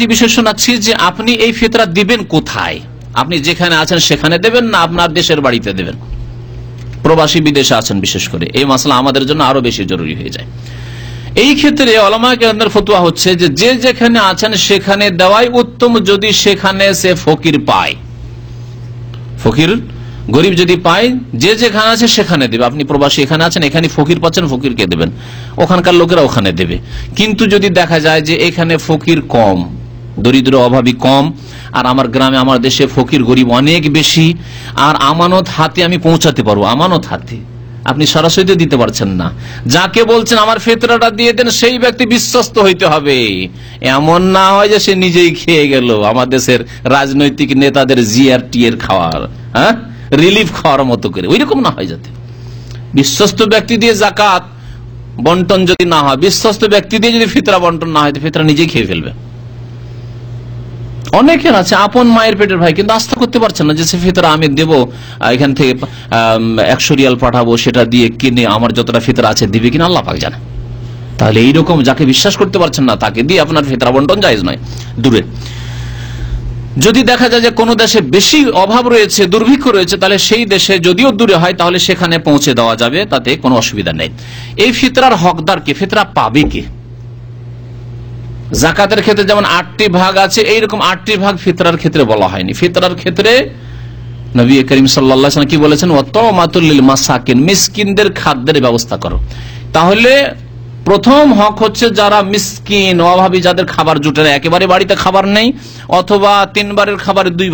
বিষয় শোনাচ্ছি যে আপনি এই ফিতরা দিবেন কোথায়? আপনি যেখানে আছেন সেখানে দেবেন না আপনার দেশের বাড়িতে দেবেন? প্রবাসী বিদেশে আছেন বিশেষ করে। এই মশলা আমাদের জন্য আরও বেশি জরুরি হয়ে যায়। এই ক্ষেত্রে অলমা কেন্দ্রের ফতুয়া হচ্ছে যে যে যেখানে আছেন সেখানে দেওয়াই উত্তম যদি সেখানে সে ফকির পায়। ফকির, গরিব যদি পায়, যে যেখানে আছে সেখানে দেবে। আপনি প্রবাসী এখানে আছেন, এখানে ফকির পাচ্ছেন, ফকিরকে দেবেন। ওখানকার লোকেরা ওখানে দেবে। কিন্তু যদি দেখা যায় যে এখানে ফকির কম দরিদ্র অভাবী কম, আর আমার গ্রামে, আমার দেশে ফকির, গরিব অনেক বেশি, আর আমানত হাতে আমি পৌঁছাতে পারব, আমানত হাতে। আপনি সরাসরি দিতে পারছেন না। যাকে বলছেন, আমার ফেতরাটা দিয়ে দেন, সেই ব্যক্তি বিশ্বস্ত হইতে হবে। এমন না হয় যে সে নিজেই খেয়ে গেল আমার দেশের রাজনৈতিক নেতাদের জিআরটি এর খাওয়ার হ্যাঁ? রিলিফ খাওয়ার মতো করে। ওই রকম না হয় যাতে। বিশ্বস্ত ব্যক্তি দিয়ে জাকাত বন্টন যদি না হয়, বিশ্বস্ত ব্যক্তি দিয়ে যদি ফিতরা বন্টন না হয় ফিতরা নিজেই খেয়ে ফেলবে। অনেকের আছে, আপন মায়ের পেটের ভাই, কিন্তু আস্থা করতে পারছেন না যে সে ফিতরা আমি দেব এখান থেকে একশো রিয়াল পাঠাবো, সেটা দিয়ে কিনে আমার যতটা ফিতরা আছে দিবে কিনা আল্লাহ পাক জানে। তাহলে এইরকম যাকে বিশ্বাস করতে পারছেন না, তাকে দিয়ে আপনার ফিতরা বন্টন জায়জ নয়। দূরে। যদি দেখা যায় যে কোনো দেশে বেশি অভাব রয়েছে, দুর্ভিক্ষ রয়েছে, তাহলে সেই দেশে যদিও দূরে হয়, তাহলে সেখানে পৌঁছে দেওয়া যাবে, তাতে কোনো অসুবিধা নেই। এই ফিতরার হকদার কে? ফিতরা পাবে কে? জাকাতের ক্ষেত্রে যেমন আটটি ভাগ আছে, এইরকম আটটি ভাগ ফিতরার ক্ষেত্রে বলা হয়নি। ফিতরার ক্ষেত্রে নবী করিম সাল্লা কি বলেছেন? অত মাতুল্লিল মাসাকিন মিসকিনদের খাদ্যের ব্যবস্থা করো। তাহলে প্রথম হক হচ্ছে যারা মিসকিন, অভাবী, যাদের খাবার জুটে না একেবারে বাড়িতে খাবার নেই, অথবা তিনবারের খাবার দুই